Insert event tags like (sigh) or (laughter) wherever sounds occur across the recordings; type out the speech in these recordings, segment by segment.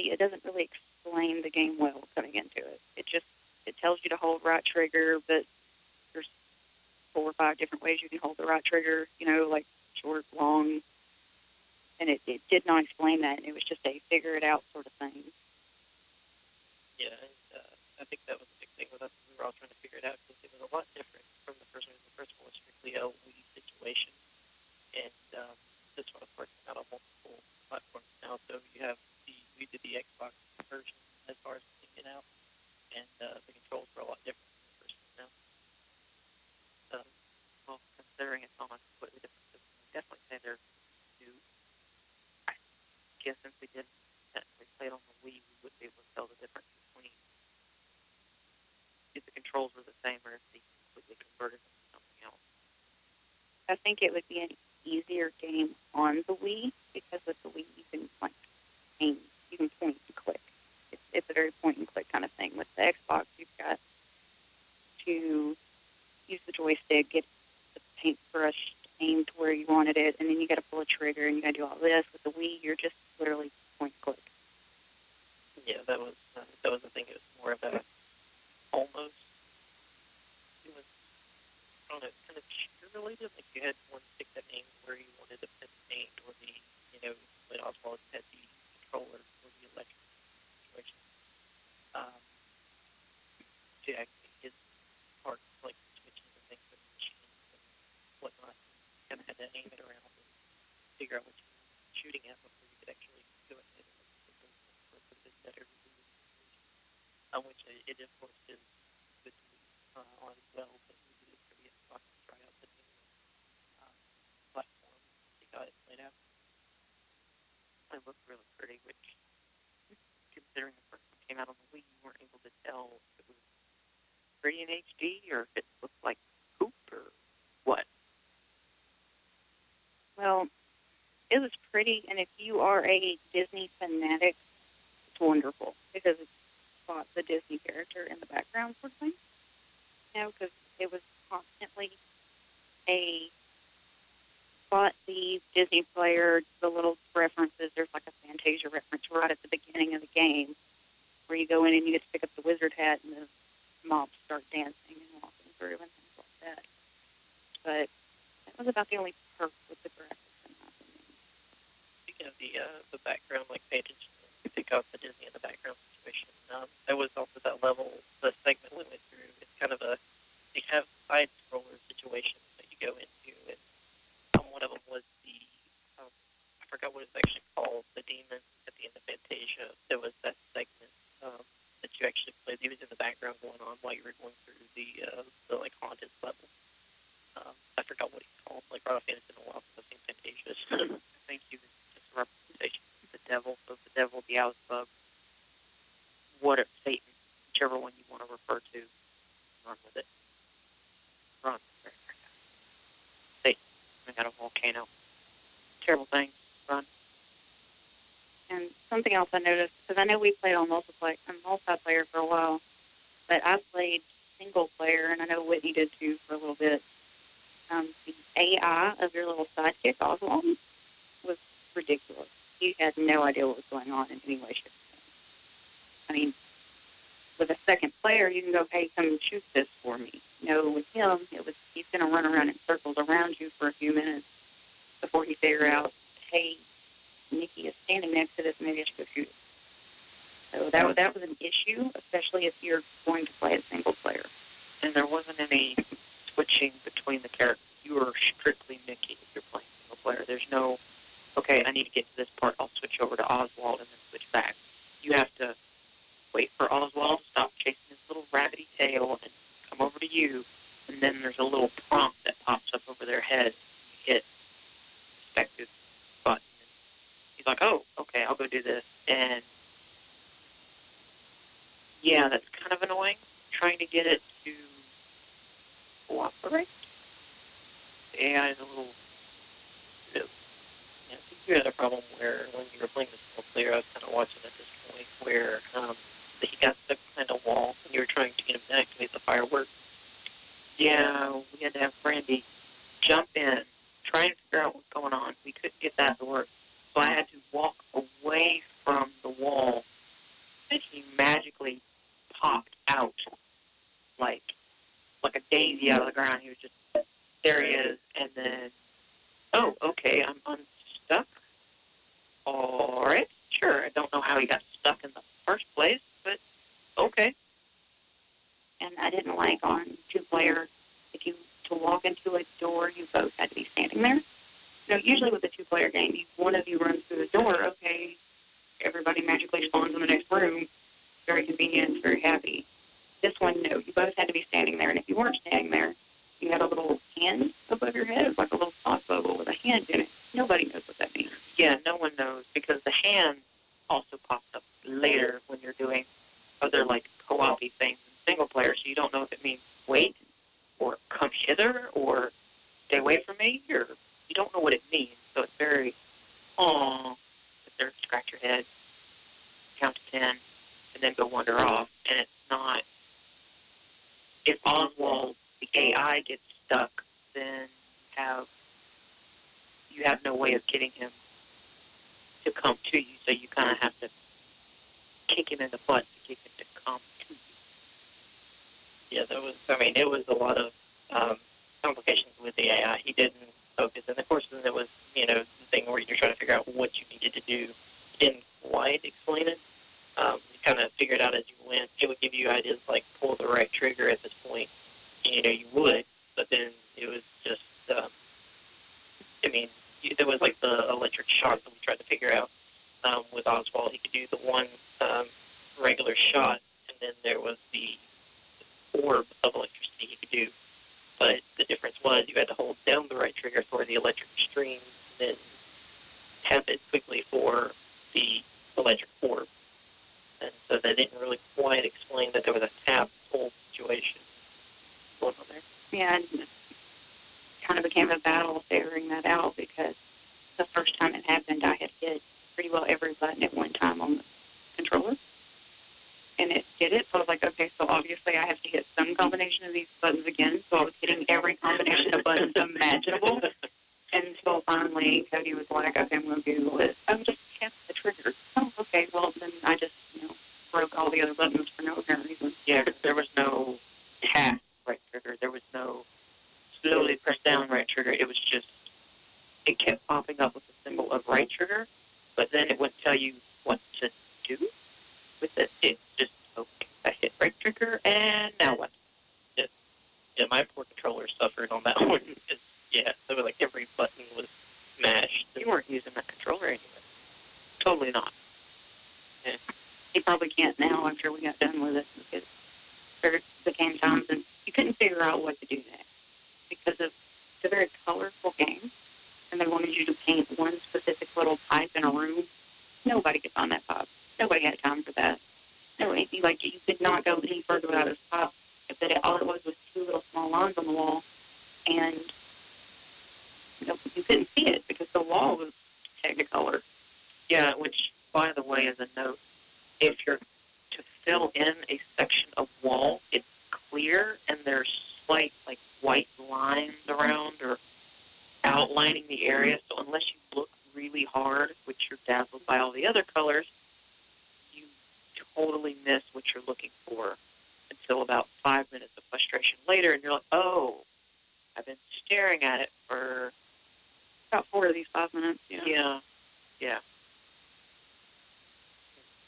really. It doesn't really explain the game well coming into it. It just it tells you to hold right trigger, but there's four or five different ways you can hold the right trigger. You know, like short, long, and it, it did not explain that. And it was just a figure it out sort of thing. Yeah, and uh, I think that was a big thing with us. We were all trying to figure it out because it was a lot different from the first one. The first one was strictly a Wii situation, and um, this one, of course, is out on multiple platforms now. So you have the we did the Xbox version as far as putting it out, and uh, the controls were a lot different from the first one now. Um, Well, considering it's on a completely different system, I definitely say they're new. I didn't technically play it on the Wii, we wouldn't be able to tell the difference between if the controls were the same or if they completely converted them to something else. I think it would be an easier game on the Wii because with the Wii you can like aim, you can point and click. It's, it's a very point and click kind of thing. With the Xbox, you've got to use the joystick, get the paintbrush aimed where you wanted it, and then you got to pull a trigger and you got to do all this. With the Wii, you're just literally point and click. Yeah, that was uh, that was the thing. It was more of a almost. It was I don't know, kind of shooter related. Like you had one stick that aimed where you wanted the pin aimed, or the you know, with Oswald had the controller or the electric situation. Um, to actually his parts like switches and things with the machines and whatnot. You kind of had to aim it around and figure out what you were shooting at before you could actually do it. And it was a bit better to do um, which it, it of course is good to uh, on as well, but we did it for the Xbox to try out the new um, platform, see how it played out. It looked really pretty, which, considering the first one came out on the Wii, you weren't able to tell if it was in HD or if it looked like poop or what. Well, it was pretty, and if you are a Disney fanatic, it's wonderful because it's got the Disney character in the background sort of. You know, because it was constantly a spot the Disney player, the little references. There's like a Fantasia reference right at the beginning of the game where you go in and you get to pick up the wizard hat and the mobs start dancing and walking through and things like that. But that was about the only perk with the graphics in my. Speaking of the uh, the background, like you pick out the Disney in the background situation. Um, there was also that level, the segment we went through. It's kind of a they have side scroller situations that you go into, and um, one of them was the um, I forgot what it's actually called, the demon at the end of Fantasia. There was that segment um, that you actually played. He was in the background going on while you were going through the uh, the like haunted level. Um, I forgot what he's called. Like right offhand, it's been a while since I've seen Fantasia. I think he was just a representation of the devil, so the devil, the Beelzebub, what if Satan, whichever one you want to refer to, run with it. Run. Satan, I got a volcano. Terrible thing. Run. And something else I noticed because I know we played on multiplayer, multiplayer for a while, but I played single player, and I know Whitney did too for a little bit. Um, the AI of your little sidekick Oswald was ridiculous. You had no idea what was going on in any way, shape. I mean, with a second player, you can go, "Hey, come shoot this for me." No, with him, it was he's going to run around in circles around you for a few minutes before he figure out, "Hey, Nikki is standing next to this. Maybe I should go shoot it." So that that was an issue, especially if you're going to play a single player. And there wasn't any switching between the characters. You were strictly Mickey if you're playing single player. There's no, okay, I need to get to this part. I'll switch over to Oswald and then switch back. You have to wait for Oswald to stop chasing his little rabbity tail and come over to you. And then there's a little prompt that pops up over their head. You hit respective he's like, oh, okay, I'll go do this. And yeah, that's kind of annoying. Trying to get it to cooperate. AI is a little Yeah, I think you had a problem where when you were playing the single player, I was kind of watching at this point where um, he got stuck behind a wall and you were trying to get him to activate the firework. Yeah, we had to have Brandy jump in, try and figure out what's going on. We couldn't get that to work. So I had to walk away from the wall and he magically popped out like like a daisy out of the ground. He was just there he is and then oh, okay, I'm unstuck. All right, sure. I don't know how he got stuck in the first place, but okay. And I didn't like on two player if you to walk into a door, you both had to be standing there. Know, usually with a two player game, one of you runs through the door. Okay, everybody magically spawns in the next room. Very convenient, very happy. This one, no, you both had to be standing there, and if you weren't standing there, you had a little hand above your head, like a little thought bubble with a hand in it. Nobody knows what that means. Yeah, no one knows because the hand also pops up later when you're doing other like co-op things in single player, so you don't know if it means wait or come hither or stay away from me or you don't know what it means. So it's very oh sit there, scratch your head, count to ten, and then go wander off. And it's not if Oswald the AI gets stuck, then you have you have no way of getting him to come to you, so you kind of have to kick him in the butt to get him to come to you. Yeah, that was. I mean, it was a lot of um, complications with the AI. He didn't focus, and of course, then there was you know the thing where you're trying to figure out what you needed to do. He didn't quite explain it. Um, you kind of figure it out as you went. It would give you ideas like pull the right trigger at this point. And, you know, you would, but then it was just. Um, I mean, you, there was like the electric shock that we tried to figure out um, with Oswald. He could do the one um, regular shot, and then there was the orb of electricity he could do. But the difference was you had to hold down the right trigger for the electric stream, and then tap it quickly for the electric orb. And so they didn't really quite explain that there was a tap hold situation going on there. Yeah, and it kind of became a battle figuring that out because the first time it happened, I had hit pretty well every button at one time on the controller. And it did it, so I was like, okay, so obviously I have to hit some combination of these buttons again. So I was hitting every combination of buttons imaginable until finally Cody was like, okay, I'm going to Google it. Oh, just tap the trigger. Oh, okay, well, then I just, you know, broke all the other buttons for no apparent reason. Yeah, 'cause there was no tap right trigger. There was no slowly press down right trigger. It was just it kept popping up with the symbol of right trigger, but then it wouldn't tell you what to do with it. It just okay, I hit right trigger and now what? Yeah, my poor controller suffered on that (laughs) one. 'cause, yeah, was like every button was smashed. You weren't using that controller anyway. Totally not. he probably can't now after we got done with it because there became times and you couldn't figure out what to do next because of it's a very colorful game and they wanted you to paint one specific little pipe in a room. Nobody could find that pipe. Nobody had time for that. No, it, you, like you could not go any further without this pipe. But it, all it was was two little small lines on the wall, and you, know, you couldn't see it because the wall was technicolor. Yeah, which by the way is a note. If you're to fill in a section of wall, it's clear and there's slight like white lines around or outlining the area. So unless you look really hard, which you're dazzled by all the other colors, you totally miss what you're looking for until about five minutes of frustration later, and you're like, oh, I've been staring at it for About four of these five minutes. Yeah. yeah, yeah.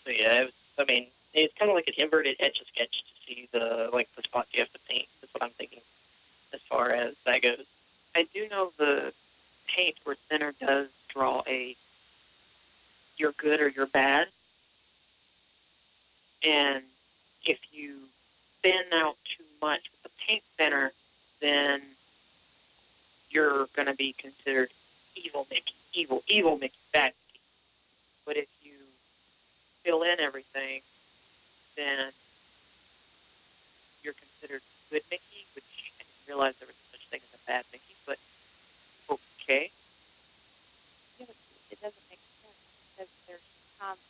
So yeah, it was, I mean, it's kind of like an inverted etch a sketch to see the like the spots you have to paint. That's what I'm thinking, as far as that goes. I do know the paint or thinner does draw a you're good or you're bad. And if you thin out too much with the paint thinner, then you're going to be considered evil Mickey, evil, evil Mickey, bad Mickey. But if you fill in everything, then you're considered good Mickey, which I didn't realize there was such thing as a bad Mickey, Okay. It, it doesn't make sense because there's times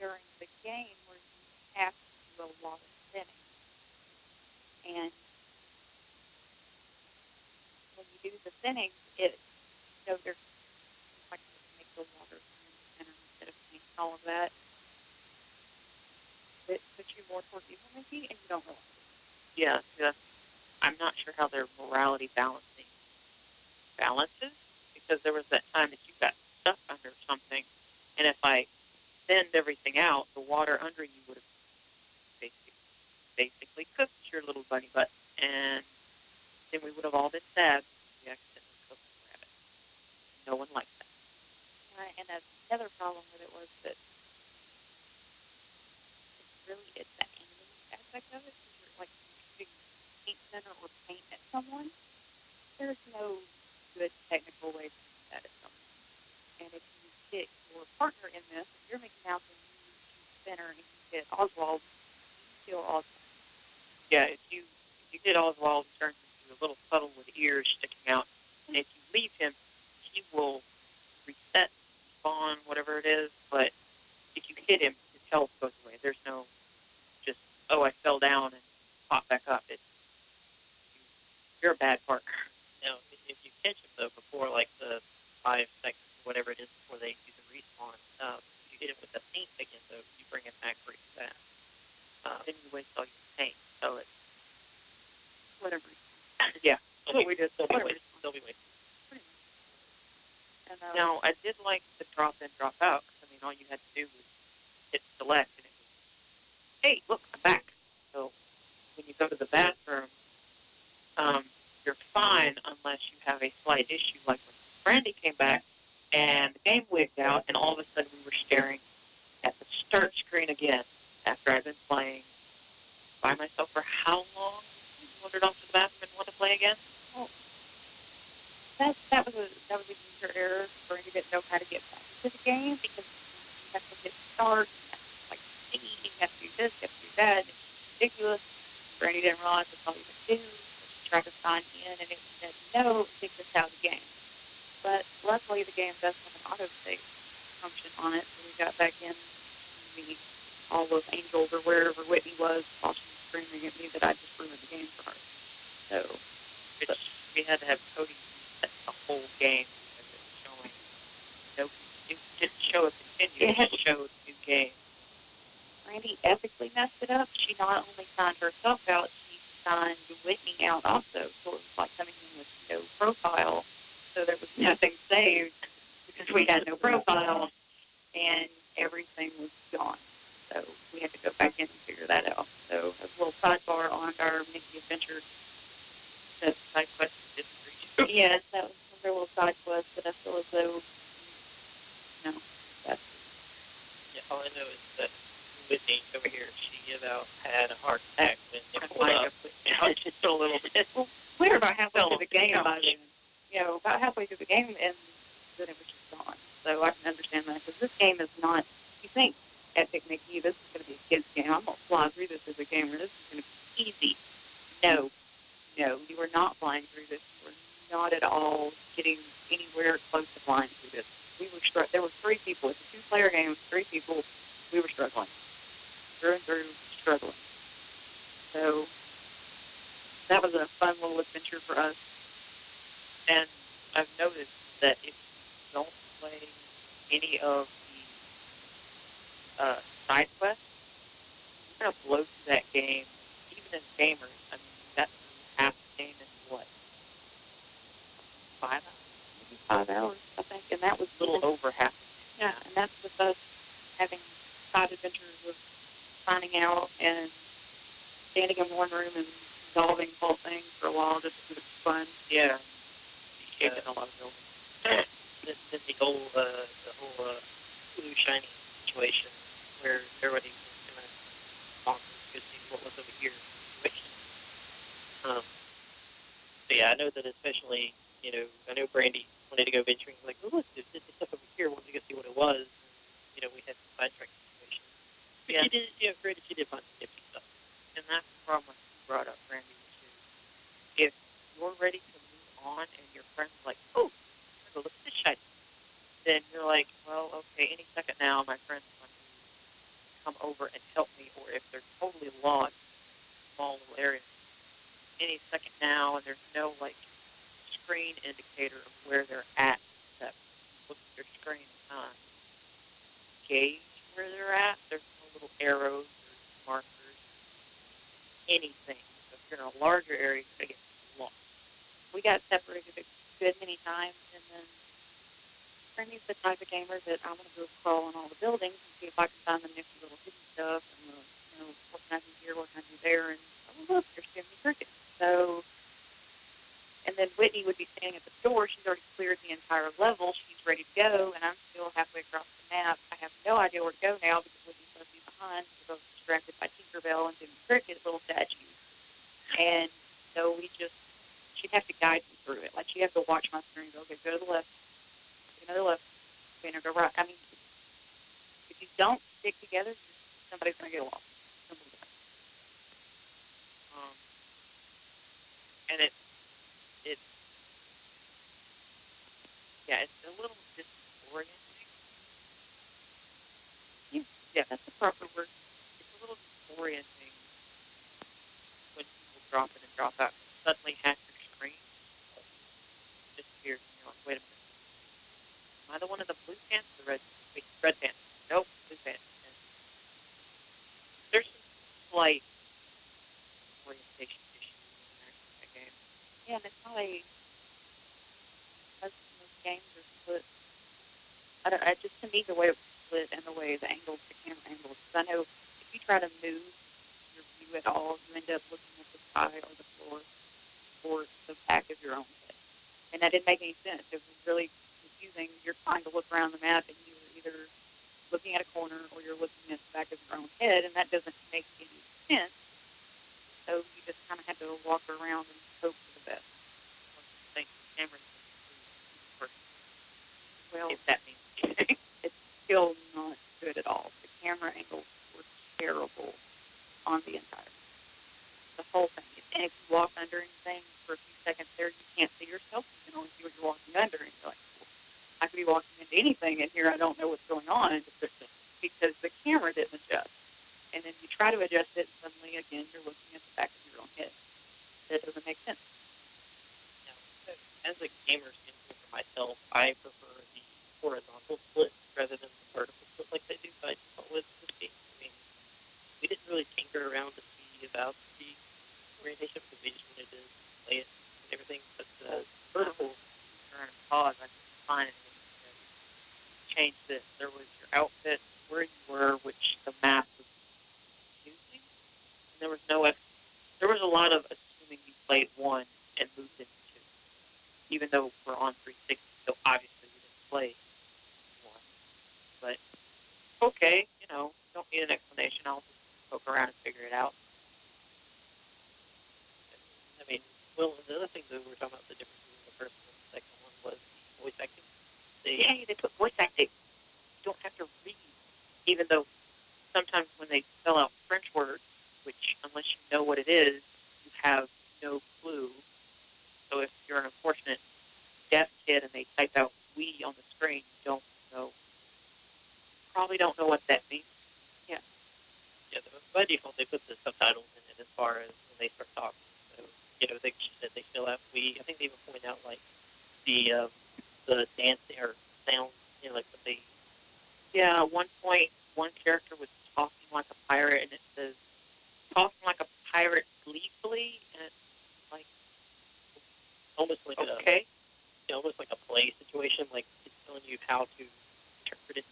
during the game where you have to do a lot of spinning. And when you do the thinning, it, you know, there's like to make the water thinner instead of paint all of that. It puts you more towards evil, evenly and you don't realize it. Yeah, so I'm not sure how their morality balancing balances because there was that time that you got stuck under something, and if I thinned everything out, the water under you would have basically, basically cooked your little bunny butt, and then we would have all been sad we accidentally cooked the rabbit. No one liked that. Right, and another problem with it was that it's really it's the aiming aspect of it. Because you're like shooting paint thinner or paint at someone. There's no good technical way to do that at someone. And if you hit your partner in this, if you're Mickey Mouse and you shoot thinner and you hit Oswald, you kill Oswald. Yeah, if you if you hit Oswald, he turns into a little puddle with ears sticking out, and if you leave him, he will reset, spawn, whatever it is. But if you hit him, his health goes away. There's no just oh I fell down and pop back up. It's you're a bad partner. Now, if if you catch them though before like the five seconds, or whatever it is, before they do the respawn, um, if you hit him with the paint again though, you bring him back pretty fast. Um, Then you waste all your paint. So it's Whatever. (laughs) yeah. they'll what be, we did. they'll be Whatever. wasted. They'll be wasted. Pretty much. And, um, Now I did like the drop in, drop out. 'cause, I mean, all you had to do was hit select, and it was, hey, look, I'm back. So when you go to the bathroom, um, you're fine unless you have a slight issue, like when Brandy came back and the game wigged out, and all of a sudden we were staring at the start screen again after I'd been playing by myself for how long? Wandered off to the bathroom and want to play again? Oh. that that was a that was a user error. Brandy didn't know how to get back into the game because you have to hit start, you like see, you have to do this, you have to do that. It's ridiculous. Brandy didn't realize that's all you to do. She tried in, and it said no, it kicked us out of the game. But luckily, the game does have an auto save function on it, so we got back in the all those angels or wherever Whitney was while she was screaming at me that I just ruined the game for her. So Which we had to have Cody reset the whole game because it was showing no. It didn't show a continue. Yeah. It showed new game. Randy ethically messed it up. She not only signed herself out, she signed Whitney out also. So it was like coming in with no profile. So there was nothing saved because we had no profile and everything was gone. So we had to go back in and figure that out. So a little sidebar on our Mickey adventure. That side quest didn't reach. (laughs) Yes, that was another little side quest, but I feel as though, no, that's Yeah, all I know is that Whitney over here, she about had a heart attack when it pulled up. have put down just a little bit. (laughs) we were about halfway Fell through the off the game by couch. then. You know, about halfway through the game, and then it was just gone. So I can understand that because this game is not. You think Epic Mickey, this is going to be a kids game. I'm going to fly through this as a gamer. This is going to be easy. No, no, you are not flying through this. You are not at all getting anywhere close to flying through this. We were str- There were three people. It's a two-player game. Three people. We were struggling through and through, struggling. So that was a fun little adventure for us. And I've noticed that if you don't play any of the uh, side quests, you're going to blow through that game, even as gamers. I mean, through half the game in what? Five hours? maybe five hours, I think, and that was A little over half. Yeah, and that's with us having side adventures of finding out and standing in one room and solving the whole thing for a while just because it's fun. Yeah. Shaking a lot of buildings. Then, then the whole, uh, the whole uh, blue shiny situation where everybody was kind of bonkers to see what was over here situation. Um, so yeah, I know that especially, you know, I know Brandy wanted to go venturing, like, oh look, there's this stuff over here. Wanted to go see what it was. And, you know, we had some sidetrack situations. But Yeah. she did, you know, granted, she did find some nifty stuff. And that's the problem you brought up, Randy, which is if you're ready to move on and your friend's like, oh, look at this shiny, then you're like, well, okay, any second now, my friend's going to come over and help me, or if they're totally lost in a small little area, any second now, and there's no like screen indicator of where they're at. That look at their screen kind of gauge where they're at. There's no little arrows or markers, anything. So if you're in a larger area, you're gonna get lost. We got separated a good many times, and then Brandy's the type of gamer that I want to go crawl on all the buildings and see if I can find the nifty little hidden stuff and the, you know, what can I do here, what can I do there, and oh look, there's Jiminy Cricket. So, and then Whitney would be standing at the door. She's already cleared the entire level. She's ready to go, and I'm still halfway across the map. I have no idea where to go now because Whitney's to be behind I was distracted by Tinkerbell and Jiminy Cricket, little statues. And so we just, she'd have to guide me through it. Like she'd have to watch my screen and go, okay, go to the left, take another left, now go right. I mean, if you don't stick together, somebody's going to get lost. Um, and it, it, yeah, it's a little disorienting. Yeah, that's the proper word. It's a little disorienting when people drop in and drop out. Suddenly, half your screen disappears, and you're like, wait a minute. Am I the one in the blue pants or the red? Wait, red pants. Nope, blue pants. And there's some slight orientation issues in there in that game. Yeah, and it's a, most of games are split. I don't, I just to me the way it was split and the way the angles, the camera angles, because I know if you try to move your view at all, you end up looking at the sky or the floor or the back of your own head. And that didn't make any sense. It was really confusing. You're trying to look around the map and you're either looking at a corner or you're looking at the back of your own head, and that doesn't make any sense. So you just kind of had to walk around and hope for the best. Well, thank the cameras for first, Well, if that means anything. (laughs) it's still not good at all. The camera angles were terrible on the entire. The whole thing. And if you walk under anything for a few seconds there, you can't see yourself. You can only see what you're walking under. And you're like, well, I could be walking into anything in here. I don't know what's going on because the camera didn't adjust. And then you try to adjust it, and suddenly again you're looking at the back of your own head. That doesn't make sense. Now, as a gamer standpoint for myself, I prefer the horizontal split rather than the vertical split like they do by default with this game. I mean, we didn't really tinker around to see about the orientation because we just wanted to play it and everything. But uh, vertical, Turn and pause. I couldn't find anything that changed this. There was your outfit, where you were, which the map was using, and there was no. Ex- there was a lot of assuming you played one and moved into two, even though we're on 360. So obviously we didn't play one. But okay, you know, don't need an explanation. I'll just poke around and figure it out. I mean, well, the other thing that we were talking about the difference between the first and the second one was the voice acting. They, Yay, they put voice acting. You don't have to read, even though sometimes when they spell out French words, which unless you know what it is, you have no clue. So if you're an unfortunate deaf kid and they type out "we" on the screen, you don't know. Probably don't know what that means. yeah, the, by default they put the subtitles in it as far as when they start talking. So you know, they said they fill out we. I think they even point out like the um, the dance or sound, you know, like what they Yeah, at one point, one character was talking like a pirate, and it says "talking like a pirate gleefully," and it's like, almost like a okay. you know, almost like a play situation. Like it's telling you how to interpret it.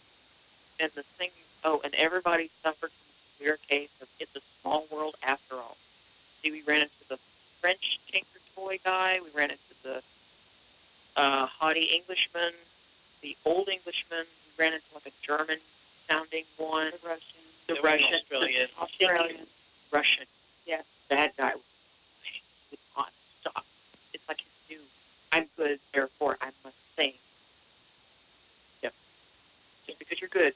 and the thing oh and everybody suffered from this weird case of it's a small world after all see we ran into the french tinker toy guy we ran into the uh, haughty englishman the old englishman we ran into like a german sounding one The Russian, the russian Australian. Australian. russian (laughs) Yeah. that guy was not stop it's like he knew i'm good therefore i must sing yep just because you're good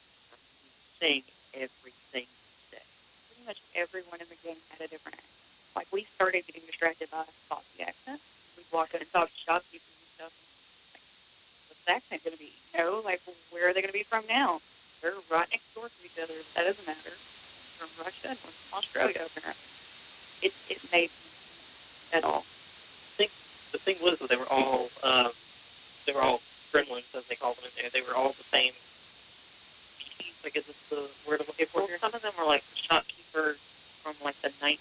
sing everything you say. pretty much everyone in the game had a different accent. Like we started getting distracted by Aussie accent. We'd walk in and talk to shopkeepers and stuff. Like, what's the accent going to be? You know, like where are they going to be from now? they're right next door to each other. That doesn't matter. From Russia and from Australia, apparently. It it made at all. the thing was that they were all um, they were all gremlins as they called them in there. They were all the same species. I guess is the word I'm looking for Well, here. some of them were like shopkeepers from like the 19.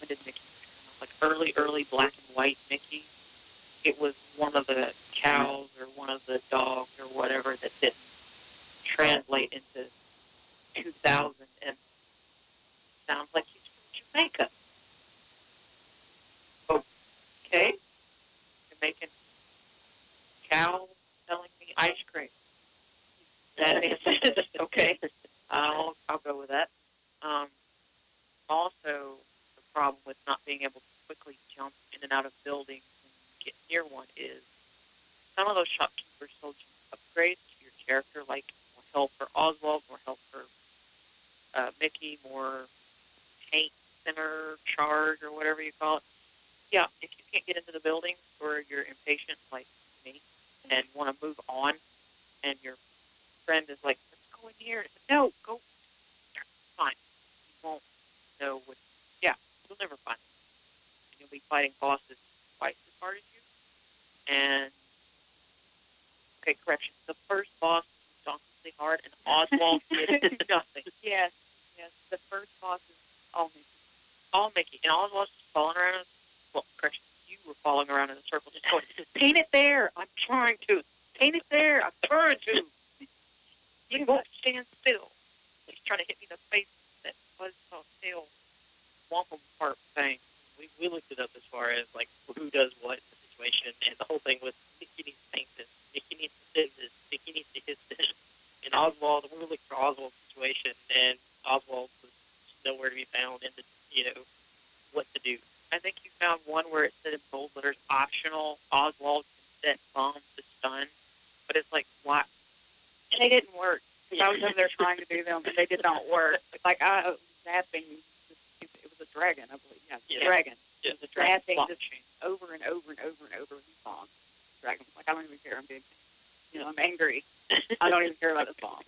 When did Mickey come? Like early, early black and white Mickey. It was one of the cows or one of the dogs or whatever that didn't translate into 2000 and sounds like Jamaica. Okay. Jamaican cow selling me ice cream. That is (laughs) okay. I'll I'll go with that. Um, also, the problem with not being able to quickly jump in and out of buildings and get near one is some of those shopkeepers sold you upgrades to your character, like more health for Oswald, more health for uh, Mickey, more paint thinner charge or whatever you call it. Yeah, if you can't get into the building or you're impatient like me and mm-hmm. want to move on, and your friend is like, "Let's go in here," and said, "No, go." Fine, you won't know what. Yeah, you'll never find them. And you'll be fighting bosses twice as hard as you. And okay, correction. The first boss was dauntingly hard, and Oswald did (laughs) (laughs) nothing. Yes, yes. The first boss is all Mickey. All Mickey, and Oswald's just falling around. Well, correction, you were falling around in a circle, just going, "Paint it there." I'm trying to paint it there. I'm trying to. You won't stand still. He's trying to hit me in the face with that buzzsaw tail wampum part thing. We, we looked it up as far as like who does what in the situation, and the whole thing was Mickey needs to paint this, Mickey needs to dig this, Mickey needs to hit this. And Oswald, we were looking for Oswald's situation, and Oswald was nowhere to be found in the, you know, what to do. I think you found one where it said in bold letters optional. Oswald can set bombs to stun, but it's like why? And they didn't work. 'cause I was over there trying to do them, and they did not work. Like I was zapping. It was a dragon, I believe. Yeah, it was Yeah. a dragon. Yeah. Dragon Zapping just over and over and over and over. He bombed. Dragon. Like I don't even care. I'm big. You know, I'm angry. I don't even care about this bomb.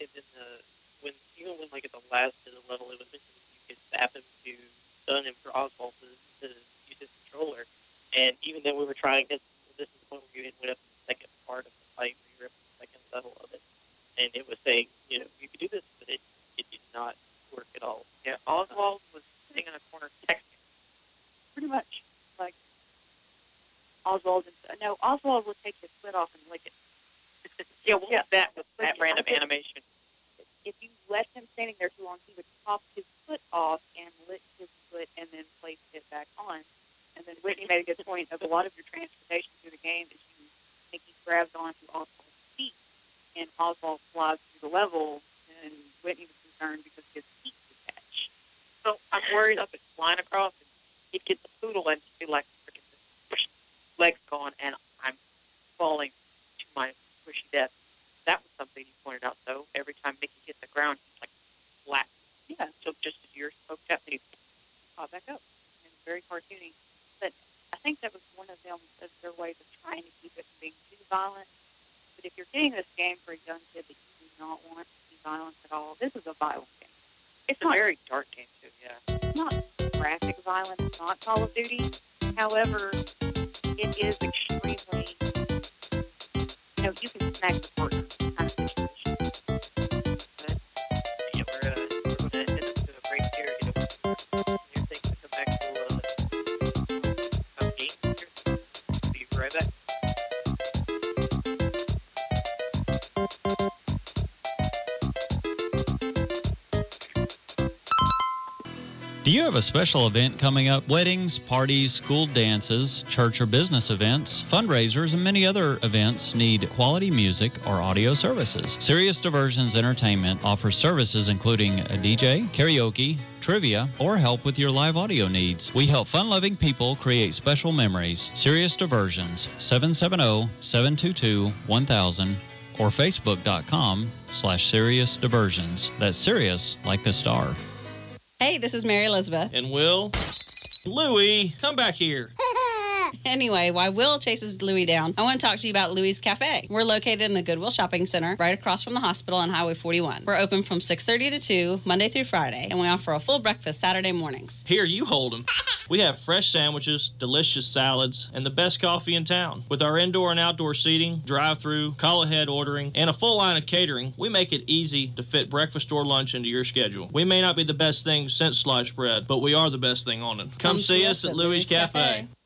And then uh, when even when like at the last of the level, it was mentioned you could zap him to stun him for Oswald to, to use his controller. And even then, we were trying. This this is the point where you went up to the second part of the fight, where you were up to the second level of it, and it was saying, you know, you could do this, but it it did not work at all. Yeah, Oswald was sitting in a corner texting. Pretty much. Like Oswald. And, uh, no, Oswald will take his foot off and lick it. (laughs) Yeah, what Yeah. was that Like, that random think- animation? If you left him standing there too long, he would pop his foot off and lick his foot and then place it back on. And then Whitney made a good point of a lot of your transportation through the game is you Mickey grabs onto Oswald's feet and Oswald slides through the level and Whitney was concerned because his feet detach. So I'm worried up it flying across and he'd get the poodle and be like freaking legs gone and I'm falling to my squishy death. That was something you pointed out though. Every time Mickey hit the ground he's like flat. Yeah, So just as yours poked up and he pop back up. And very cartoony. But I think that was one of them of their ways of trying to keep it from being too violent. But if you're getting this game for a young kid that you do not want to see violence at all, this is a violent game. It's it's a very dark game too, yeah. it's not graphic violence, it's not Call of Duty. However, it is extremely know, you can smack the partner Do you have a special event coming up? Weddings, parties, school dances, church or business events, fundraisers, and many other events need quality music or audio services. Sirius Diversions Entertainment offers services including a DJ, karaoke, trivia, or help with your live audio needs. We help fun loving people create special memories. Sirius Diversions, 770 722 1000 or facebook.com slash sirius Diversions. That's Sirius like the star. Hey, this is Mary Elizabeth. And Will, Louie, come back here. (laughs) Anyway, while Will chases Louis down, I want to talk to you about Louie's Cafe. We're located in the Goodwill Shopping Center, right across from the hospital on Highway 41. We're open from 6:30 to 2, Monday through Friday, and we offer a full breakfast Saturday mornings. Here, you hold 'em. (laughs) We have fresh sandwiches, delicious salads, and the best coffee in town. With our indoor and outdoor seating, drive-through, call ahead ordering, and a full line of catering, we make it easy to fit breakfast or lunch into your schedule. We may not be the best thing since sliced bread, but we are the best thing on it. Come, see us at Louis Cafe.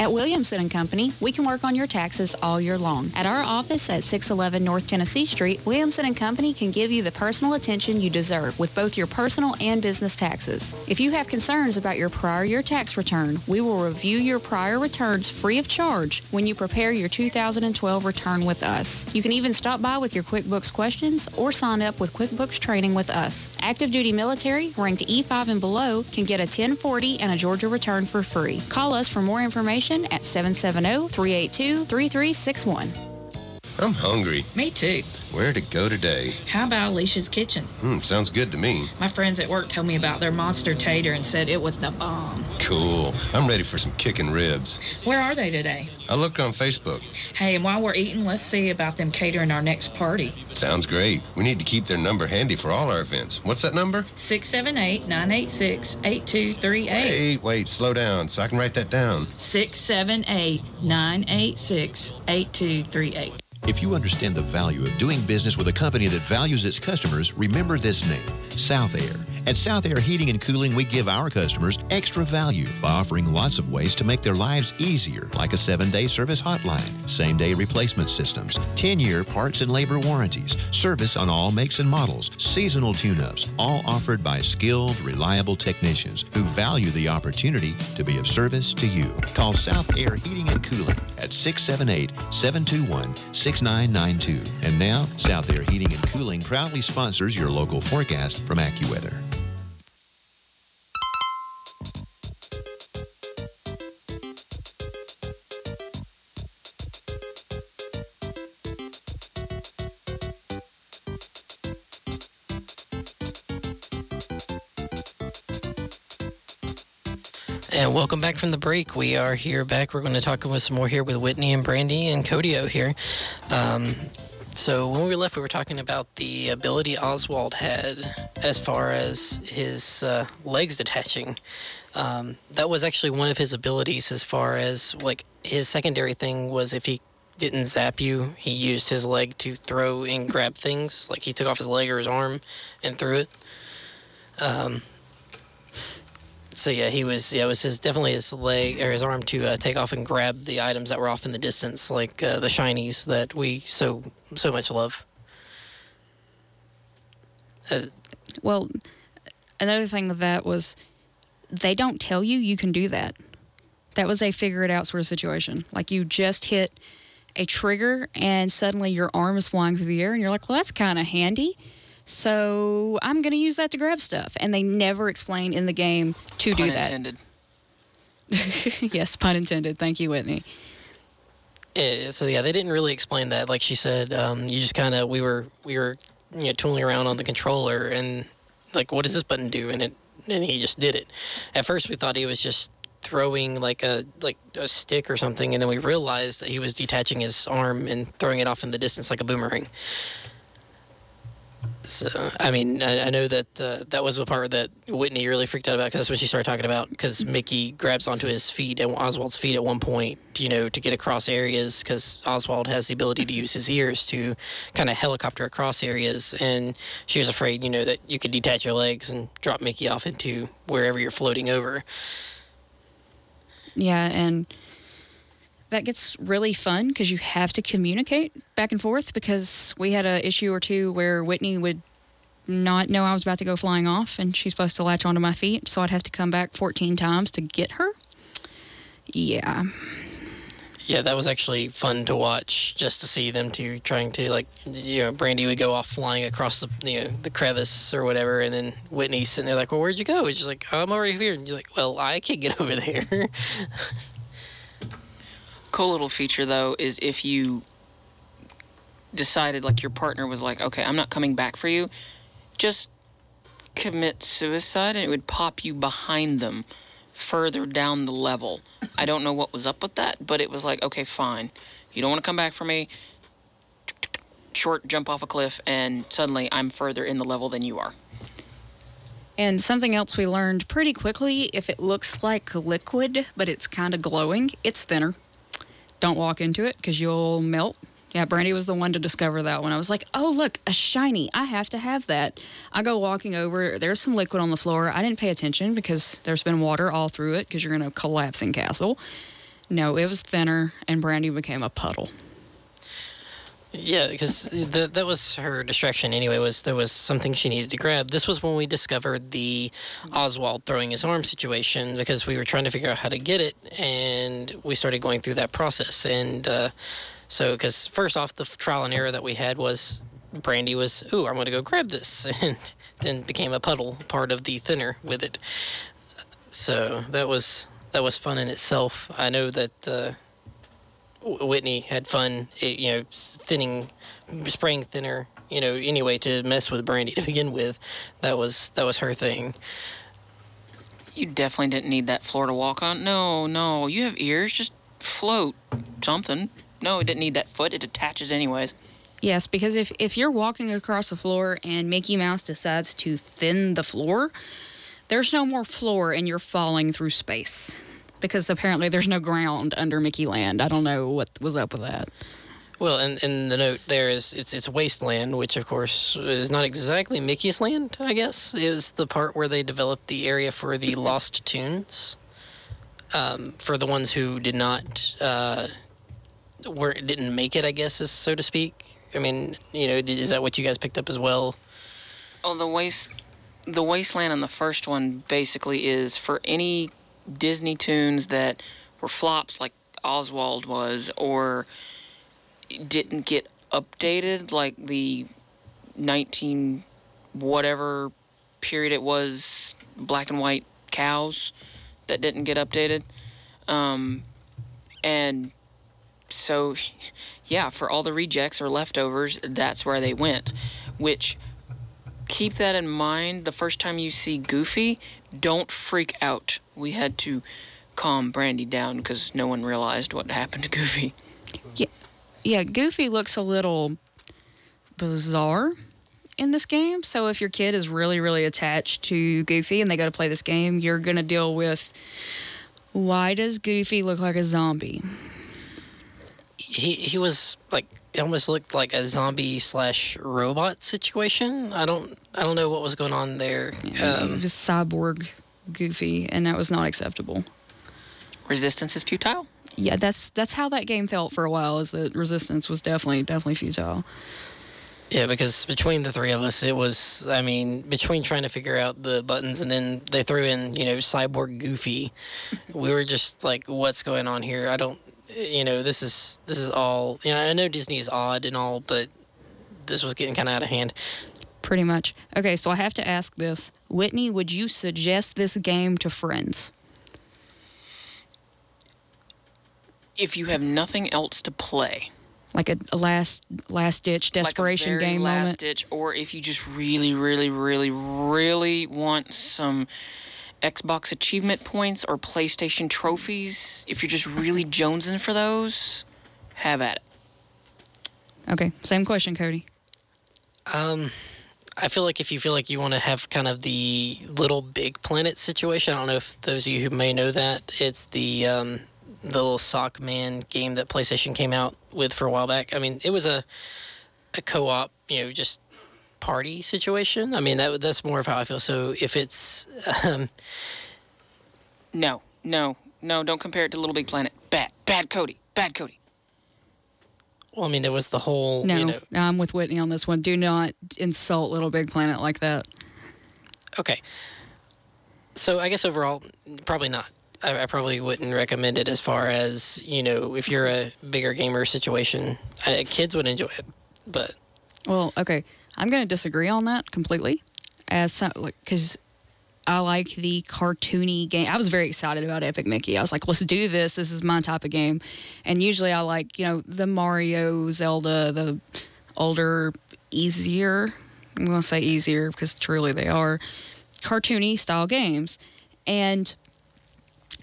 At Williamson and Company, we can work on your taxes all year long. At our office at 611 North Tennessee Street, Williamson and Company can give you the personal attention you deserve with both your personal and business taxes. If you have concerns about your prior year tax return, we will review your prior returns free of charge when you prepare your 2012 return with us. You can even stop by with your QuickBooks questions or sign up with QuickBooks training with us. Active duty military ranked E5 and below can get a 1040 and a Georgia return for free. Call us for more information at 770-382-3361. I'm hungry. Me too. Where to go today? How about Alicia's Kitchen? Hmm, sounds good to me. My friends at work told me about their monster tater and said it was the bomb. Cool. I'm ready for some kicking ribs. Where are they today? I looked on Facebook. Hey, and while we're eating, let's see about them catering our next party. Sounds great. We need to keep their number handy for all our events. What's that number? 678 986 8238. Hey, wait, slow down so I can write that down. 678 986 8238. If you understand the value of doing business with a company that values its customers, remember this name, South Air. At South Air Heating and Cooling, we give our customers extra value by offering lots of ways to make their lives easier, like a seven day service hotline, same day replacement systems, 10 year parts and labor warranties, service on all makes and models, seasonal tune ups, all offered by skilled, reliable technicians who value the opportunity to be of service to you. Call South Air Heating and Cooling at 678 721 6992. And now, South Air Heating and Cooling proudly sponsors your local forecast from AccuWeather. Welcome back from the break. We are here back. We're going to talk with some more here with Whitney and Brandy and Codio here. Um, so when we left, we were talking about the ability Oswald had as far as his uh, legs detaching. Um, that was actually one of his abilities as far as like his secondary thing was if he didn't zap you, he used his leg to throw and grab things. Like he took off his leg or his arm and threw it. Um, so yeah, he was. Yeah, it was his definitely his leg or his arm to uh, take off and grab the items that were off in the distance, like uh, the shinies that we so so much love. Uh, Well, another thing of that was they don't tell you you can do that. That was a figure it out sort of situation. Like you just hit a trigger and suddenly your arm is flying through the air and you're like, well, that's kind of handy. So I'm going to use that to grab stuff. And they never explain in the game to pun do that. intended. (laughs) yes, pun intended. Thank you, Whitney. Yeah, so yeah, they didn't really explain that. Like she said, um, you just kind of we were we were you know tooling around on the controller and like what does this button do? And it and he just did it. At first we thought he was just throwing like a like a stick or something, and then we realized that he was detaching his arm and throwing it off in the distance like a boomerang. So I mean, I, I know that uh, that was the part that Whitney really freaked out about because that's what she started talking about. Because Mickey grabs onto his feet and Oswald's feet at one point, you know, to get across areas. Because Oswald has the ability to use his ears to kind of helicopter across areas, and she was afraid, you know, that you could detach your legs and drop Mickey off into wherever you're floating over. Yeah, and that gets really fun because you have to communicate back and forth because we had an issue or two where Whitney would not know I was about to go flying off and she's supposed to latch onto my feet, so I'd have to come back 14 times to get her. Yeah. Yeah, that was actually fun to watch, just to see them two trying to like, you know, Brandy would go off flying across the you know the crevice or whatever, and then Whitney's sitting there like, "Well, where'd you go?" And she's like, oh, "I'm already here," and you're like, "Well, I can't get (laughs) over there." Cool little feature though is if you decided like your partner was like, okay, I'm not coming back for you, just commit suicide and it would pop you behind them further down the level. I don't know what was up with that, but it was like, okay, fine. You don't want to come back for me. Short jump off a cliff, and suddenly I'm further in the level than you are. And something else we learned pretty quickly if it looks like liquid, but it's kind of glowing, it's thinner. Don't walk into it because you'll melt. Yeah, Brandy was the one to discover that one. I was like, oh, look, a shiny. I have to have that. I go walking over. There's some liquid on the floor. I didn't pay attention because there's been water all through it because you're in a collapsing castle. No, it was thinner, and Brandy became a puddle. Yeah, because that that was her distraction anyway. Was there was something she needed to grab. This was when we discovered the Oswald throwing his arm situation because we were trying to figure out how to get it, and we started going through that process. And uh, so, because first off, the trial and error that we had was Brandy was, "Ooh, I'm going to go grab this," (laughs) and then became a puddle part of the thinner with it. So that was that was fun in itself. I know that. Uh, Whitney had fun, eh, you know, thinning, spraying thinner, you know, anyway to mess with Brandy (laughs) to begin with. That was that was her thing. You definitely didn't need that floor to walk on. No, no, you have ears. Just float something. No, it didn't need that foot. It attaches anyways. Yes, because if, if you're walking across the floor and Mickey Mouse decides to thin the floor, there's no more floor and you're falling through space because apparently there's no ground under Mickey Land. I don't know what was up with that. Well, and, and the note there is it's it's wasteland, which of course is not exactly Mickey's land. I guess it was the part where they developed the area for the (laughs) lost toons. Um, for the ones who did not uh, were didn't make it, I guess, is so to speak. I mean, you know, is that what you guys picked up as well? Oh, the waste, the wasteland on the first one basically is for any Disney toons that were flops like Oswald was, or didn't get updated like the 19 whatever period it was, black and white cows that didn't get updated. Um, and so, (laughs) yeah, for all the rejects or leftovers, that's where they went. Which, keep that in mind the first time you see Goofy, don't freak out. We had to calm Brandy down because no one realized what happened to Goofy. Yeah, yeah, Goofy looks a little bizarre in this game. So if your kid is really, really attached to Goofy and they go to play this game, you're going to deal with why does Goofy look like a zombie? He he was like it almost looked like a zombie slash robot situation. I don't I don't know what was going on there. Um, just cyborg Goofy, and that was not acceptable. Resistance is futile. Yeah, that's that's how that game felt for a while. Is that Resistance was definitely definitely futile. Yeah, because between the three of us, it was, I mean, between trying to figure out the buttons and then they threw in, you know, Cyborg Goofy, we were just like, what's going on here? I don't, you know, this is, this is all, you know, I know Disney is odd and all, but this was getting kind of out of hand. Pretty much. Okay, so I have to ask this. Whitney, would you suggest this game to friends? If you have nothing else to play, like a, a last last ditch desperation like game last moment. ditch, or if you just really, really, really, really want some Xbox achievement points or PlayStation trophies, if you're just really jonesing for those, have at it. Okay, same question, Cody. Um, I feel like if you feel like you want to have kind of the little big planet situation, I don't know if those of you who may know that, it's the um, the little sock man game that PlayStation came out with for a while back. I mean, it was a a co-op, you know, just party situation. I mean, that that's more of how I feel. So if it's um, no, no, no, don't compare it to Little Big Planet. Bad, bad, Cody, bad, Cody. Well, I mean, there was the whole. No, you know, I'm with Whitney on this one. Do not insult Little Big Planet like that. Okay. So I guess overall, probably not. I, I probably wouldn't recommend it as far as you know if you're a bigger gamer situation. I, kids would enjoy it, but Well, okay, I'm going to disagree on that completely, as like because I like the cartoony game. I was very excited about Epic Mickey. I was like, let's do this. This is my type of game. And usually I like you know the Mario, Zelda, the older, easier. I'm going to say easier because truly they are cartoony style games. And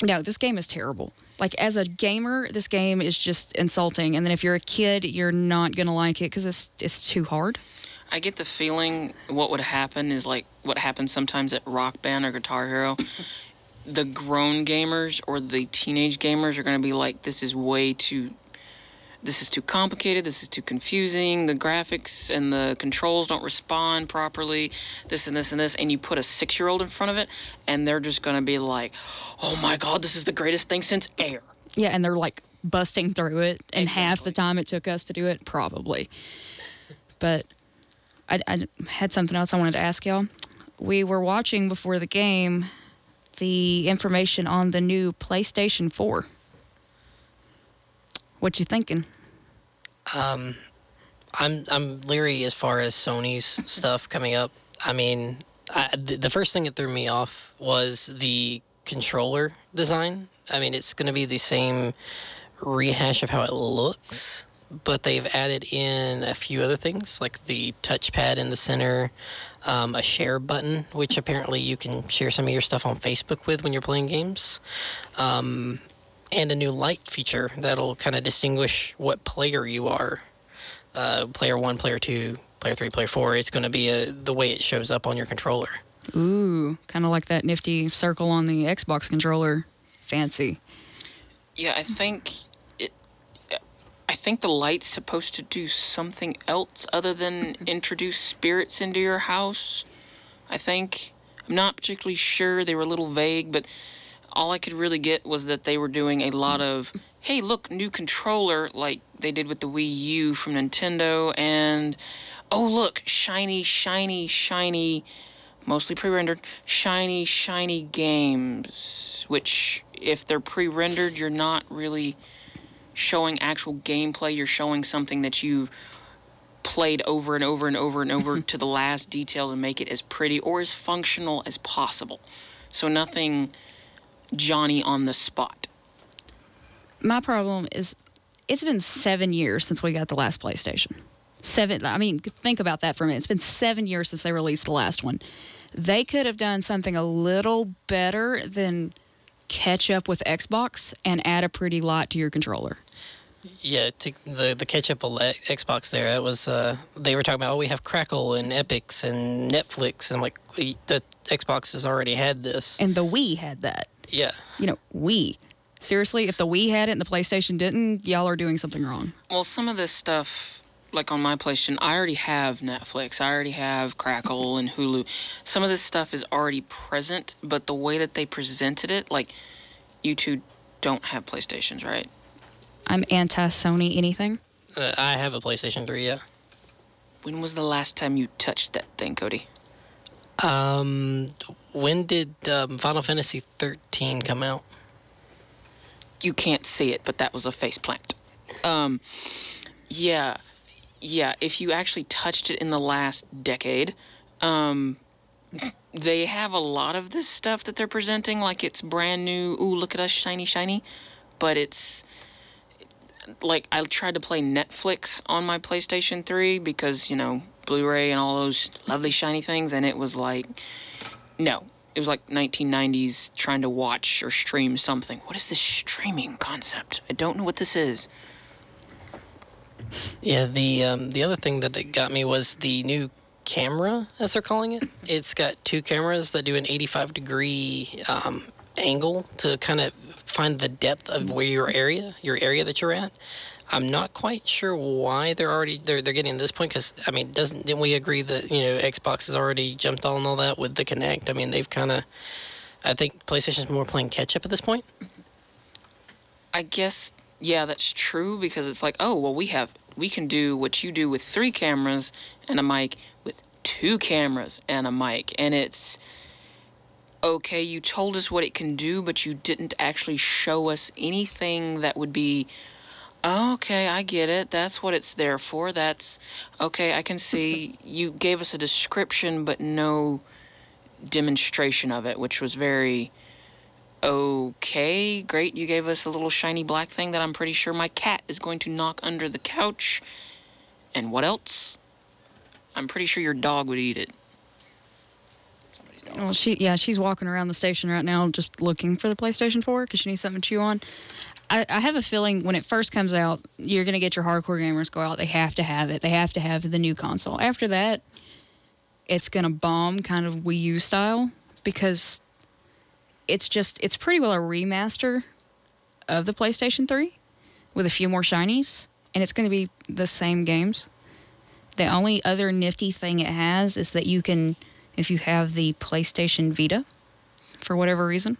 no, this game is terrible. Like as a gamer, this game is just insulting. And then if you're a kid, you're not gonna like it because it's it's too hard. I get the feeling what would happen is like what happens sometimes at Rock Band or Guitar Hero. (laughs) the grown gamers or the teenage gamers are going to be like, this is way too. This is too complicated. This is too confusing. The graphics and the controls don't respond properly. This and this and this. And you put a six year old in front of it, and they're just going to be like, oh my God, this is the greatest thing since air. Yeah, and they're like busting through it in half the time it took us to do it, probably. But I, I had something else I wanted to ask y'all. We were watching before the game the information on the new PlayStation 4. What you thinking? Um, I'm I'm leery as far as Sony's (laughs) stuff coming up. I mean, I, the, the first thing that threw me off was the controller design. I mean, it's going to be the same rehash of how it looks, but they've added in a few other things like the touchpad in the center, um, a share button, which apparently you can share some of your stuff on Facebook with when you're playing games, um, and a new light feature that'll kind of distinguish what player you are. Uh, player one, player two, player three, player four. It's going to be a, the way it shows up on your controller. Ooh, kind of like that nifty circle on the Xbox controller. Fancy. Yeah, I think it. I think the light's supposed to do something else other than (laughs) introduce spirits into your house. I think. I'm not particularly sure. They were a little vague, but all I could really get was that they were doing a lot of, hey, look, new controller, like they did with the Wii U from Nintendo, and oh, look, shiny, shiny, shiny, mostly pre rendered, shiny, shiny games, which if they're pre-rendered, you're not really showing actual gameplay. You're showing something that you've played over and over and over and over (laughs) to the last detail to make it as pretty or as functional as possible. So nothing Johnny on the spot. My problem is it's been seven years since we got the last PlayStation. Seven, I mean, think about that for a minute. It's been seven years since they released the last one. They could have done something a little better than catch up with Xbox and add a pretty lot to your controller. Yeah, to the the catch up of Xbox there, it was uh, they were talking about oh we have Crackle and Epix and Netflix and I'm like we, the Xbox has already had this and the Wii had that. Yeah, you know Wii. Seriously, if the Wii had it and the PlayStation didn't, y'all are doing something wrong. Well, some of this stuff, like on my PlayStation, I already have Netflix, I already have Crackle and Hulu. Some of this stuff is already present, but the way that they presented it, like you two don't have PlayStations, right? I'm anti Sony anything. Uh, I have a PlayStation 3, yeah. When was the last time you touched that thing, Cody? Um, when did um, Final Fantasy 13 come out? You can't see it, but that was a faceplant. Um, yeah, yeah. If you actually touched it in the last decade, um, they have a lot of this stuff that they're presenting like it's brand new. Ooh, look at us, shiny, shiny. But it's like I tried to play Netflix on my PlayStation 3 because, you know, Blu-ray and all those lovely shiny things and it was like no. It was like 1990s trying to watch or stream something. What is this streaming concept? I don't know what this is. Yeah, the um, the other thing that got me was the new camera, as they're calling it. It's got two cameras that do an 85 degree um, angle to kind of find the depth of where your area, your area that you're at. I'm not quite sure why they're already they're they're getting to this point because I mean doesn't didn't we agree that you know Xbox has already jumped on all that with the Kinect? I mean they've kind of I think PlayStation's more playing catch up at this point. I guess yeah, that's true because it's like oh well we have we can do what you do with three cameras and a mic with two cameras and a mic and it's okay, you told us what it can do, but you didn't actually show us anything that would be, okay, I get it. That's what it's there for. That's, okay, I can see. You gave us a description, but no demonstration of it, which was very, okay, great. You gave us a little shiny black thing that I'm pretty sure my cat is going to knock under the couch. And what else? I'm pretty sure your dog would eat it. Well, she yeah, she's walking around the station right now just looking for the PlayStation 4 because she needs something to chew on. I, I have a feeling when it first comes out, you're going to get your hardcore gamers go out. They have to have it. They have to have the new console. After that, it's going to bomb kind of Wii U style because it's just it's pretty well a remaster of the PlayStation 3 with a few more shinies, and it's going to be the same games. The only other nifty thing it has is that you can, if you have the PlayStation Vita, for whatever reason,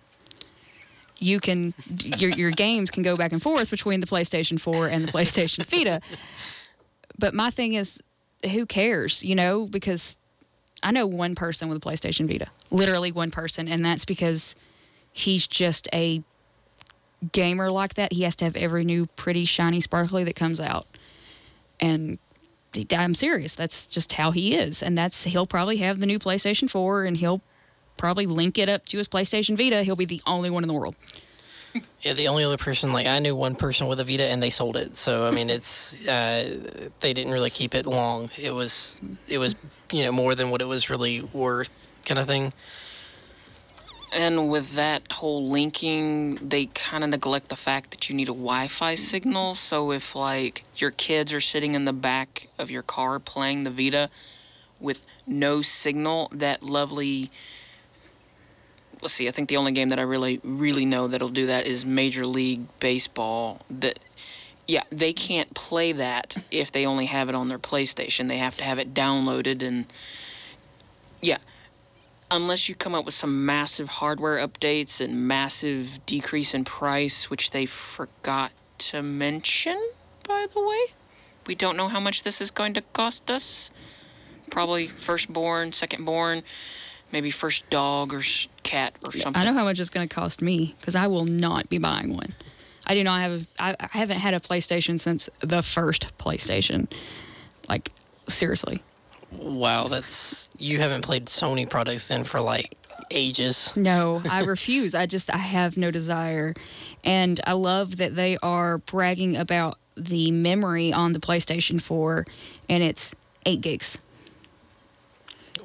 you can (laughs) your your games can go back and forth between the PlayStation 4 and the PlayStation (laughs) Vita. But my thing is, who cares? You know, because I know one person with a PlayStation Vita, literally one person, and that's because he's just a gamer like that. He has to have every new pretty shiny sparkly that comes out, and I'm serious. That's just how he is, and that's he'll probably have the new PlayStation 4, and he'll probably link it up to his PlayStation Vita. He'll be the only one in the world. (laughs) Yeah, the only other person like I knew one person with a Vita and they sold it. So I mean, it's uh, they didn't really keep it long. It was it was you know more than what it was really worth, kind of thing. And with that whole linking, they kind of neglect the fact that you need a Wi Fi signal. So if, like, your kids are sitting in the back of your car playing the Vita with no signal, that lovely. Let's see, I think the only game that I really, really know that'll do that is Major League Baseball. That, yeah, they can't play that if they only have it on their PlayStation. They have to have it downloaded and. Yeah, unless you come up with some massive hardware updates and massive decrease in price, which they forgot to mention, by the way. We don't know how much this is going to cost us. Probably firstborn, secondborn, maybe first dog or cat or something. I know how much it's going to cost me because I will not be buying one. I do not have. I, I haven't had a PlayStation since the first PlayStation. Like seriously. Wow, that's you haven't played Sony products then for like ages. No, I refuse. I just I have no desire, and I love that they are bragging about the memory on the PlayStation 4, and it's eight gigs.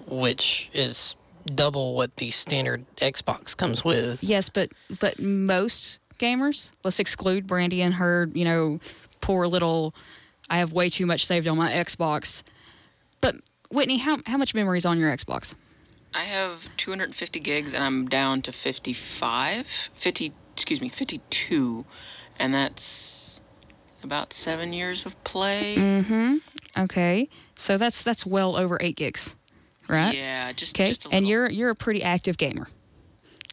which is double what the standard Xbox comes with. Yes, but but most gamers, let's exclude Brandy and her, you know, poor little. I have way too much saved on my Xbox. But Whitney, how how much memory is on your Xbox? I have 250 gigs and I'm down to 55. 50, excuse me, 52. And that's about seven years of play. Mm-hmm. Okay, so that's that's well over eight gigs, right? Yeah, just, Okay, just a and you're you're a pretty active gamer.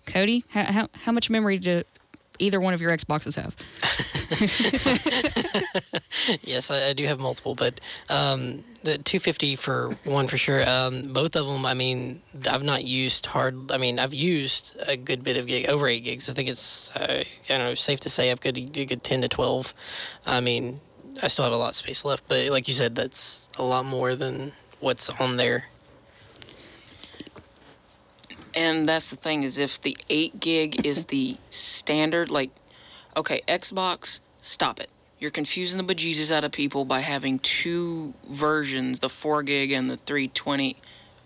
Cody, how how, how much memory do either one of your Xboxes have? (laughs) (laughs) yes, I, I do have multiple, but um, the 250 for one for sure. Um, both of them, I mean, I've not used hard. I mean, I've used a good bit of gig, over eight gigs. I think it's, uh, I don't know, safe to say I've got a good 10 to 12. I mean, I still have a lot of space left, but like you said, that's a lot more than what's on there. And that's the thing is if the 8 gig is the standard, like, okay, Xbox, stop it. You're confusing the bejesus out of people by having two versions, the 4 gig and the 320.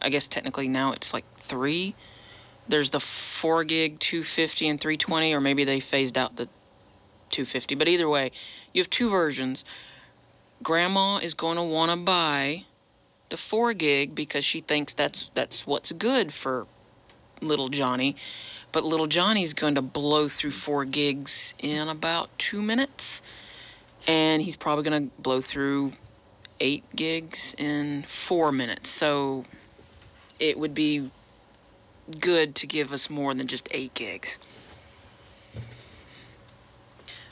I guess technically now it's like three. There's the 4 gig, 250, and 320, or maybe they phased out the 250. But either way, you have two versions. Grandma is going to want to buy the 4 gig because she thinks that's that's what's good for little Johnny. But little Johnny's going to blow through 4 gigs in about 2 minutes and he's probably going to blow through 8 gigs in 4 minutes. So it would be good to give us more than just 8 gigs.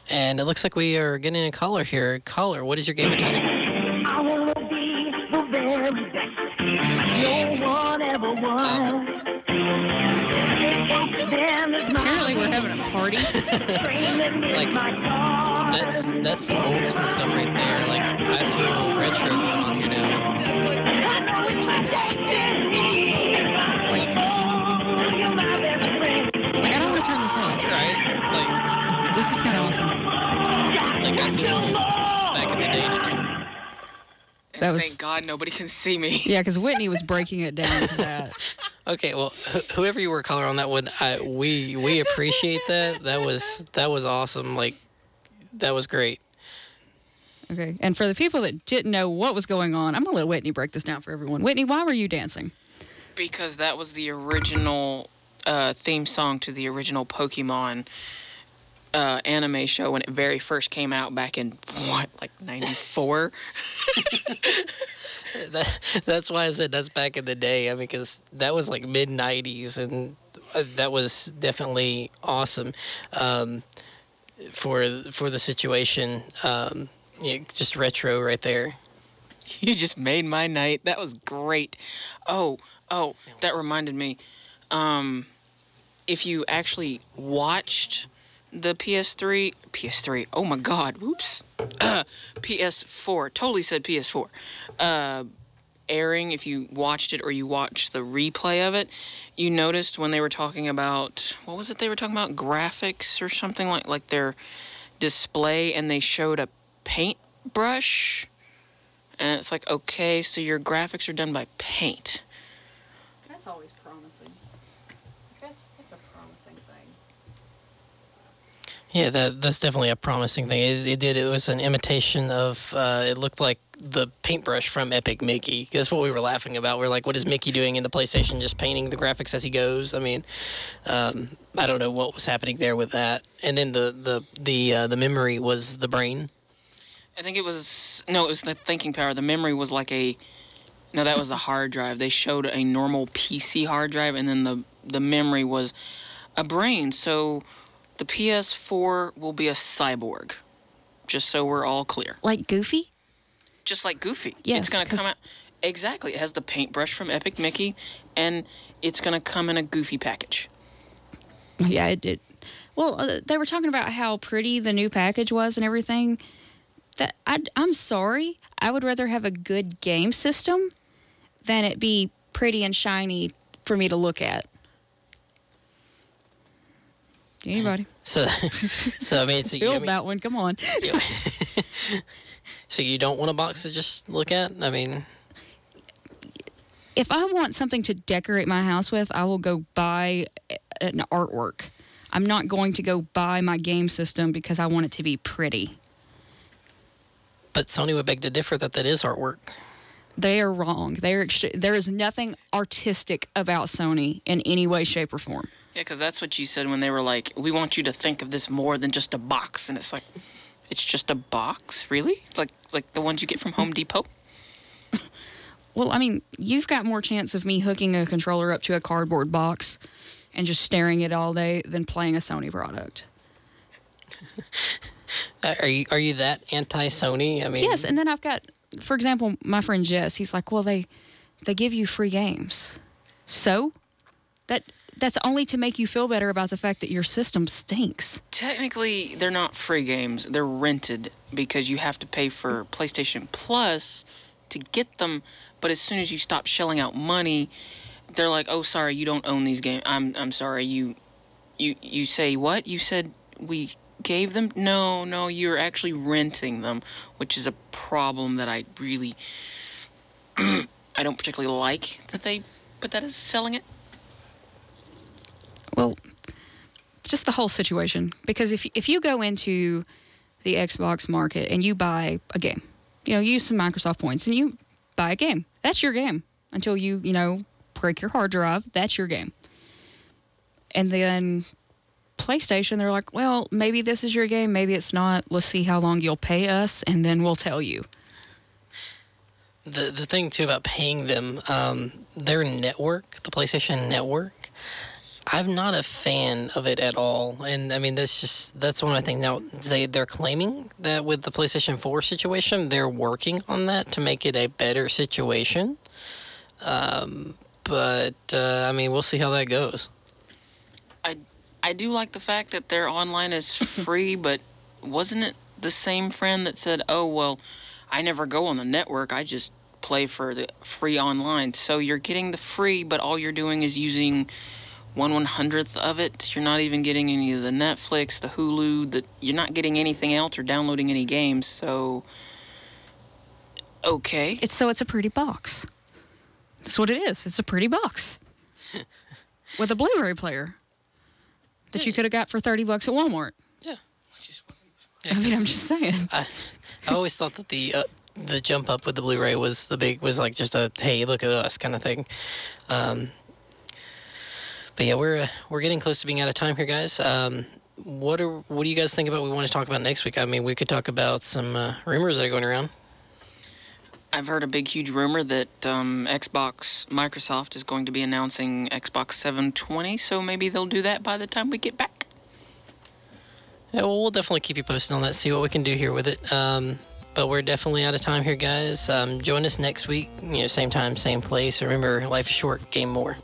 And it looks like we are getting a caller here. Caller, what is your gamer tag? I wanna be the very best. No one ever was. Take Apparently, we're having a party. (laughs) like that's that's some old school stuff right there. Like I feel retro going on here now. Like, I don't want to turn this off. Right? Like This is kind of awesome. like I feel back in the day now. That was- Thank God nobody can see me. Yeah, because Whitney was breaking it down to that. (laughs) Okay, well, wh- whoever you were color on that one, I, we we appreciate that. That was that was awesome. Like that was great. Okay, and for the people that didn't know what was going on, I'm gonna let Whitney break this down for everyone. Whitney, why were you dancing? Because that was the original uh, theme song to the original Pokemon uh, anime show when it very first came out back in what, like '94. (laughs) (laughs) That, that's why I said that's back in the day. I mean, because that was like mid '90s, and uh, that was definitely awesome um, for for the situation. Um, yeah, just retro right there. You just made my night. That was great. Oh, oh, that reminded me. Um, if you actually watched the PS3, PS3, oh my God, whoops, (clears throat) PS4, totally said PS4, uh, airing, if you watched it or you watched the replay of it, you noticed when they were talking about, what was it they were talking about? Graphics or something like, like their display and they showed a paintbrush and it's like, okay, so your graphics are done by paint. That's always promising. That's that's a promising thing. Yeah, that that's definitely a promising thing. It, it did. It was an imitation of. Uh, it looked like the paintbrush from Epic Mickey. That's what we were laughing about. We're like, what is Mickey doing in the PlayStation? Just painting the graphics as he goes. I mean, um, I don't know what was happening there with that. And then the the the uh, the memory was the brain. I think it was no, it was the thinking power. The memory was like a no, that was the hard drive. They showed a normal PC hard drive, and then the the memory was a brain. So the PS4 will be a cyborg. Just so we're all clear. Like Goofy? Just like Goofy. Yes, It's going to come out exactly. It has the paintbrush from Epic Mickey, and it's gonna come in a Goofy package. Yeah, it did. Well, uh, they were talking about how pretty the new package was and everything. That I, I'm sorry, I would rather have a good game system than it be pretty and shiny for me to look at. Anybody? (laughs) So, so I mean, so, you- I Build mean, that one. Come on. (laughs) so you don't want a box to just look at? I mean, if I want something to decorate my house with, I will go buy an artwork. I'm not going to go buy my game system because I want it to be pretty. but Sony would beg to differ that that is artwork. They are wrong. They are there is nothing artistic about Sony in any way, shape, or form. Yeah, because that's what you said when they were like, "We want you to think of this more than just a box," and it's like, it's just a box, really? Like like the ones you get from Home Depot? (laughs) Well, I mean, you've got more chance of me hooking a controller up to a cardboard box and just staring at it all day than playing a Sony product. (laughs) Uh, Are you are you that anti Sony? I mean, yes, and then I've got, for example, my friend Jess. He's like, "Well, they they give you free games, so that that's only to make you feel better about the fact that your system stinks." Technically, they're not free games; they're rented because you have to pay for PlayStation Plus to get them. But as soon as you stop shelling out money, they're like, "Oh, sorry, you don't own these games. I'm I'm sorry. You you you say what? You said we." Gave them? No, no, you're actually renting them, which is a problem that I really (clears throat) I don't particularly like that they put that as selling it. Well, just the whole situation. Because if if you go into the Xbox market and you buy a game, you know, you use some Microsoft points and you buy a game. That's your game until you you know break your hard drive. That's your game. And then PlayStation, they're like, well, maybe this is your game, maybe it's not. Let's see how long you'll pay us, and then we'll tell you. the the thing too about paying them, um, their network, the PlayStation Network. I'm not a fan of it at all, and I mean that's just that's one of the things. Now they they're claiming that with the PlayStation 4 situation, they're working on that to make it a better situation. Um, but uh, I mean, we'll see how that goes. I I do like the fact that their online is (laughs) free, but wasn't it the same friend that said, "Oh well, I never go on the network. I just play for the free online." So you're getting the free, but all you're doing is using one one hundredth of it. You're not even getting any of the Netflix, the Hulu. The you're not getting anything else or downloading any games. So okay, It's so it's a pretty box. That's what it is. It's a pretty box (laughs) with a Blu-ray player that you could have got for thirty bucks at Walmart. Yeah. I mean, I'm just saying. I, I always thought that the uh, the jump up with the Blu-ray was the big was like just a hey look at us kind of thing. Um, but yeah, we're uh, we're getting close to being out of time here, guys. Um, what are what do you guys think about? We want to talk about next week. I mean, we could talk about some uh, rumors that are going around. I've heard a big, huge rumor that um, Xbox, Microsoft is going to be announcing Xbox 720. So maybe they'll do that by the time we get back. Yeah, well, we'll definitely keep you posted on that. See what we can do here with it. Um, but we're definitely out of time here, guys. Um, join us next week. You know, same time, same place. Remember, life is short. Game more.